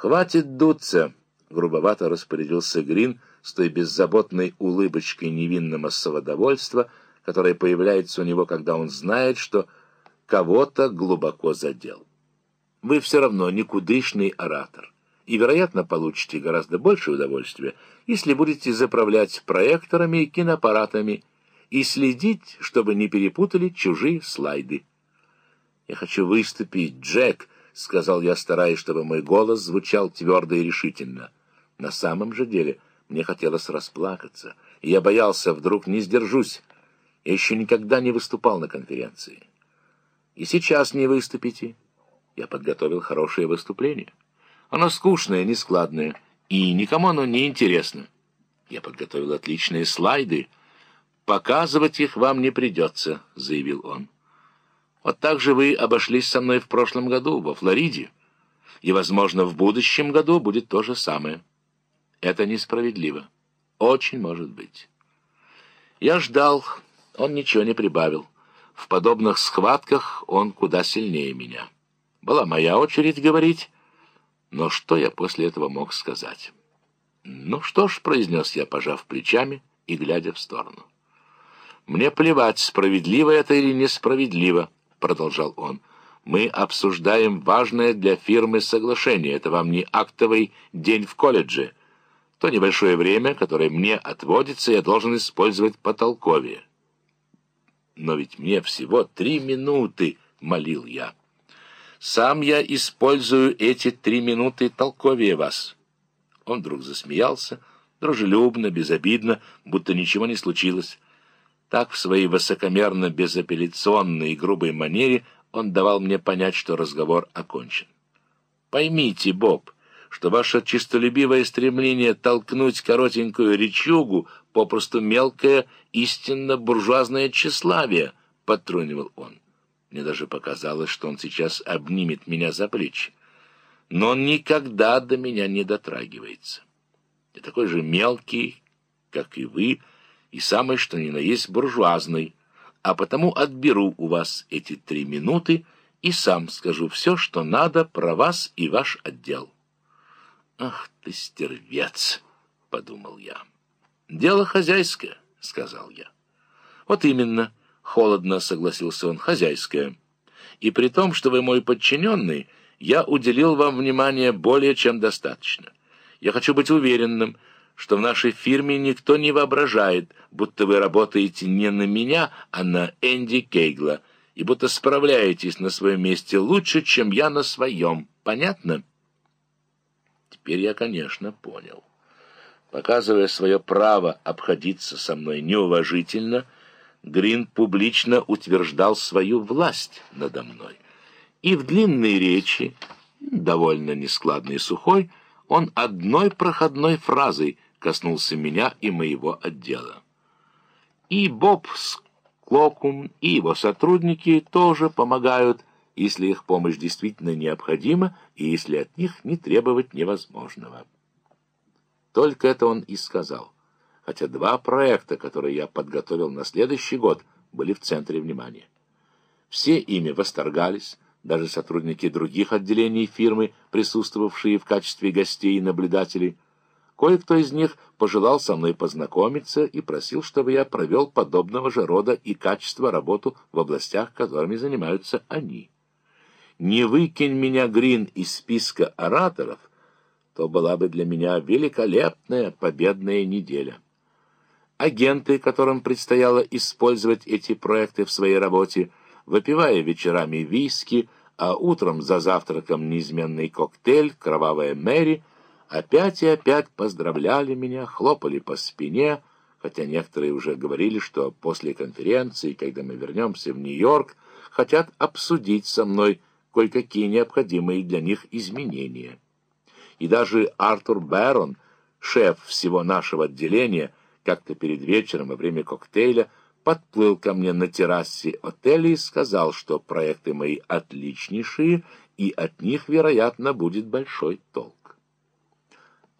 «Хватит дуться!» — грубовато распорядился Грин с той беззаботной улыбочкой невинного самодовольства, которая появляется у него, когда он знает, что кого-то глубоко задел. «Вы все равно никудышный оратор» и, вероятно, получите гораздо больше удовольствия, если будете заправлять проекторами и киноаппаратами и следить, чтобы не перепутали чужие слайды. «Я хочу выступить, Джек», — сказал я, стараясь, чтобы мой голос звучал твердо и решительно. На самом же деле мне хотелось расплакаться, и я боялся, вдруг не сдержусь. Я еще никогда не выступал на конференции. И сейчас не выступите. Я подготовил хорошее выступление. Оно скучное, нескладное, и никому оно не интересно. Я подготовил отличные слайды. Показывать их вам не придется, — заявил он. Вот так же вы обошлись со мной в прошлом году, во Флориде. И, возможно, в будущем году будет то же самое. Это несправедливо. Очень может быть. Я ждал, он ничего не прибавил. В подобных схватках он куда сильнее меня. Была моя очередь говорить, но что я после этого мог сказать? «Ну что ж», — произнес я, пожав плечами и глядя в сторону. «Мне плевать, справедливо это или несправедливо», — продолжал он. «Мы обсуждаем важное для фирмы соглашение. Это вам не актовый день в колледже. То небольшое время, которое мне отводится, я должен использовать потолковее». «Но ведь мне всего три минуты», — молил я. Сам я использую эти три минуты толковее вас». Он вдруг засмеялся, дружелюбно, безобидно, будто ничего не случилось. Так в своей высокомерно безапелляционной и грубой манере он давал мне понять, что разговор окончен. «Поймите, Боб, что ваше чистолюбивое стремление толкнуть коротенькую речугу попросту мелкое истинно буржуазное тщеславие», — подтрунивал он. Мне даже показалось, что он сейчас обнимет меня за плечи. Но он никогда до меня не дотрагивается. Я такой же мелкий, как и вы, и самый что ни на есть буржуазный, а потому отберу у вас эти три минуты и сам скажу все, что надо про вас и ваш отдел. «Ах ты, стервец!» — подумал я. «Дело хозяйское», — сказал я. «Вот именно». Холодно согласился он, хозяйское. И при том, что вы мой подчиненный, я уделил вам внимание более чем достаточно. Я хочу быть уверенным, что в нашей фирме никто не воображает, будто вы работаете не на меня, а на Энди Кейгла, и будто справляетесь на своем месте лучше, чем я на своем. Понятно? Теперь я, конечно, понял. Показывая свое право обходиться со мной неуважительно, — Грин публично утверждал свою власть надо мной. И в длинной речи, довольно нескладной и сухой, он одной проходной фразой коснулся меня и моего отдела. И Боб Склокум, и его сотрудники тоже помогают, если их помощь действительно необходима и если от них не требовать невозможного. Только это он и сказал — хотя два проекта, которые я подготовил на следующий год, были в центре внимания. Все ими восторгались, даже сотрудники других отделений фирмы, присутствовавшие в качестве гостей и наблюдателей. Кое-кто из них пожелал со мной познакомиться и просил, чтобы я провел подобного же рода и качества работу в областях, которыми занимаются они. Не выкинь меня, Грин, из списка ораторов, то была бы для меня великолепная победная неделя. Агенты, которым предстояло использовать эти проекты в своей работе, выпивая вечерами виски, а утром за завтраком неизменный коктейль «Кровавая Мэри», опять и опять поздравляли меня, хлопали по спине, хотя некоторые уже говорили, что после конференции, когда мы вернемся в Нью-Йорк, хотят обсудить со мной кое-какие необходимые для них изменения. И даже Артур Бэрон, шеф всего нашего отделения, как-то перед вечером во время коктейля подплыл ко мне на террасе отеля и сказал, что проекты мои отличнейшие, и от них, вероятно, будет большой толк.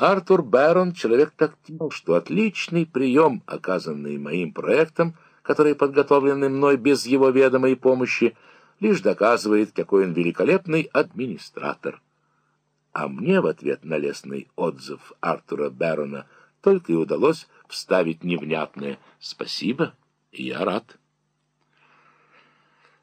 Артур Бэрон, человек тактил, что отличный прием, оказанный моим проектом, которые подготовлены мной без его ведомой помощи, лишь доказывает, какой он великолепный администратор. А мне в ответ на лестный отзыв Артура Бэрона только и удалось вставить невнятное «Спасибо, я рад».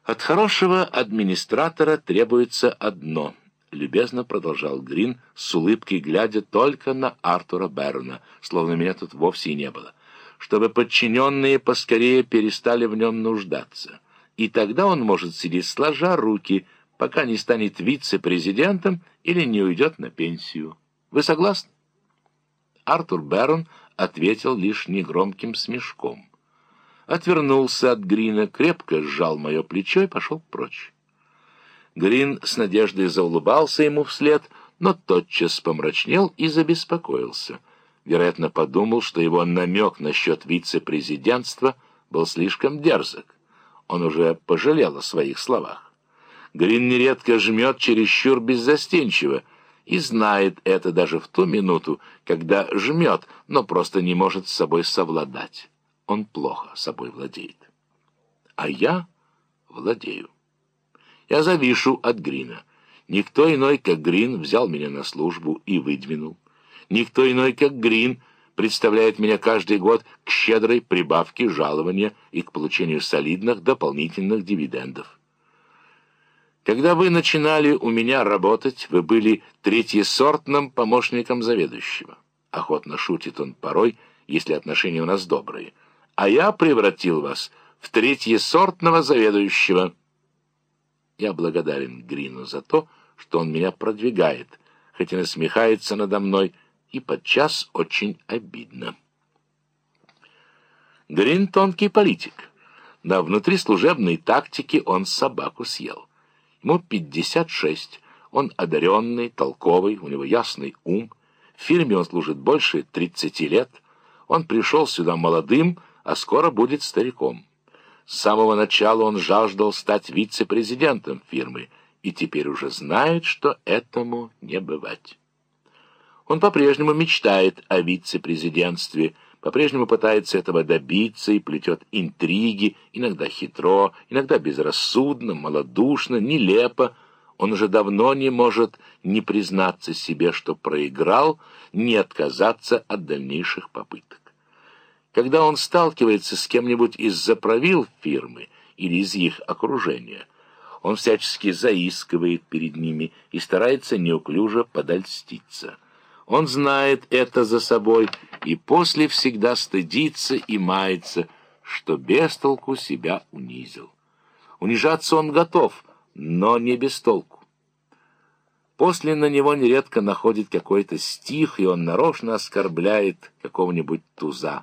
От хорошего администратора требуется одно —— любезно продолжал Грин, с улыбкой глядя только на Артура Бэрона, словно меня тут вовсе и не было, чтобы подчиненные поскорее перестали в нем нуждаться. И тогда он может сидеть сложа руки, пока не станет вице-президентом или не уйдет на пенсию. Вы согласны? Артур Бэрон ответил лишь негромким смешком. Отвернулся от Грина, крепко сжал мое плечо и пошел прочь. Грин с надеждой заулыбался ему вслед, но тотчас помрачнел и забеспокоился. Вероятно, подумал, что его намек насчет вице-президентства был слишком дерзок. Он уже пожалел о своих словах. Грин нередко жмет чересчур беззастенчиво и знает это даже в ту минуту, когда жмет, но просто не может с собой совладать. Он плохо собой владеет. А я владею. Я завишу от Грина. Никто иной, как Грин, взял меня на службу и выдвинул. Никто иной, как Грин, представляет меня каждый год к щедрой прибавке жалования и к получению солидных дополнительных дивидендов. Когда вы начинали у меня работать, вы были третьесортным помощником заведующего. Охотно шутит он порой, если отношения у нас добрые. А я превратил вас в третьесортного заведующего. Я благодарен Грину за то, что он меня продвигает, хоть и насмехается надо мной, и подчас очень обидно. Грин — тонкий политик. На внутрислужебной тактике он собаку съел. Ему 56, он одаренный, толковый, у него ясный ум. В фирме он служит больше 30 лет. Он пришел сюда молодым, а скоро будет стариком. С самого начала он жаждал стать вице-президентом фирмы и теперь уже знает, что этому не бывать. Он по-прежнему мечтает о вице-президентстве, по-прежнему пытается этого добиться и плетет интриги, иногда хитро, иногда безрассудно, малодушно, нелепо. Он уже давно не может не признаться себе, что проиграл, не отказаться от дальнейших попыток. Когда он сталкивается с кем-нибудь из заправил фирмы или из их окружения, он всячески заискивает перед ними и старается неуклюже подольститься. Он знает это за собой и после всегда стыдится и мается, что без толку себя унизил. Унижаться он готов, но не без толку. После на него нередко находит какой-то стих, и он нарочно оскорбляет какого-нибудь туза.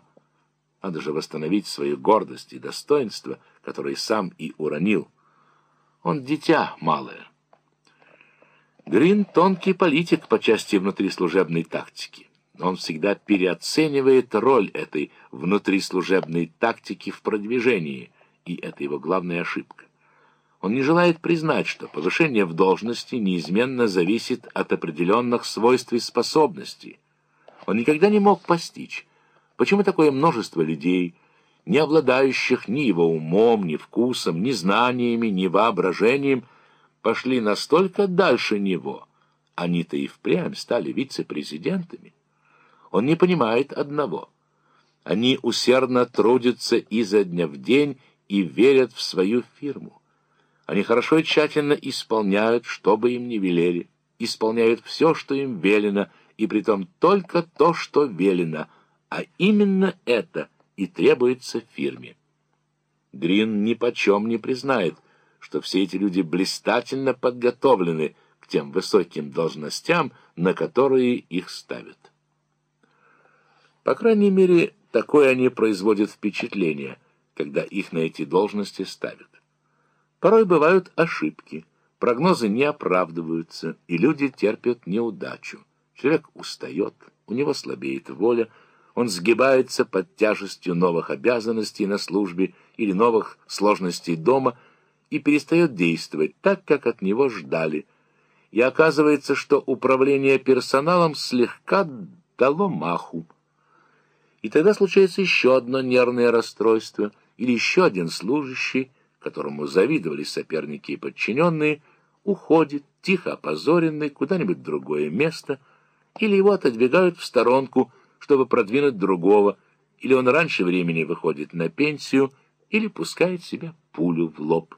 Надо же восстановить свою гордость и достоинство, которые сам и уронил. Он дитя малое. Грин — тонкий политик по части внутрислужебной тактики. Он всегда переоценивает роль этой внутрислужебной тактики в продвижении, и это его главная ошибка. Он не желает признать, что повышение в должности неизменно зависит от определенных свойств и способностей. Он никогда не мог постичь, Почему такое множество людей, не обладающих ни его умом, ни вкусом, ни знаниями, ни воображением, пошли настолько дальше него? Они-то и впрямь стали вице-президентами. Он не понимает одного. Они усердно трудятся изо дня в день и верят в свою фирму. Они хорошо и тщательно исполняют, что бы им ни велели, исполняют все, что им велено, и притом только то, что велено — а именно это и требуется фирме. Грин ни почем не признает, что все эти люди блистательно подготовлены к тем высоким должностям, на которые их ставят. По крайней мере, такое они производят впечатление, когда их на эти должности ставят. Порой бывают ошибки, прогнозы не оправдываются, и люди терпят неудачу. Человек устает, у него слабеет воля, он сгибается под тяжестью новых обязанностей на службе или новых сложностей дома и перестает действовать так, как от него ждали. И оказывается, что управление персоналом слегка дало маху. И тогда случается еще одно нервное расстройство или еще один служащий, которому завидовали соперники и подчиненные, уходит, тихо опозоренный, куда-нибудь другое место, или его отодвигают в сторонку, чтобы продвинуть другого, или он раньше времени выходит на пенсию, или пускает себе пулю в лоб.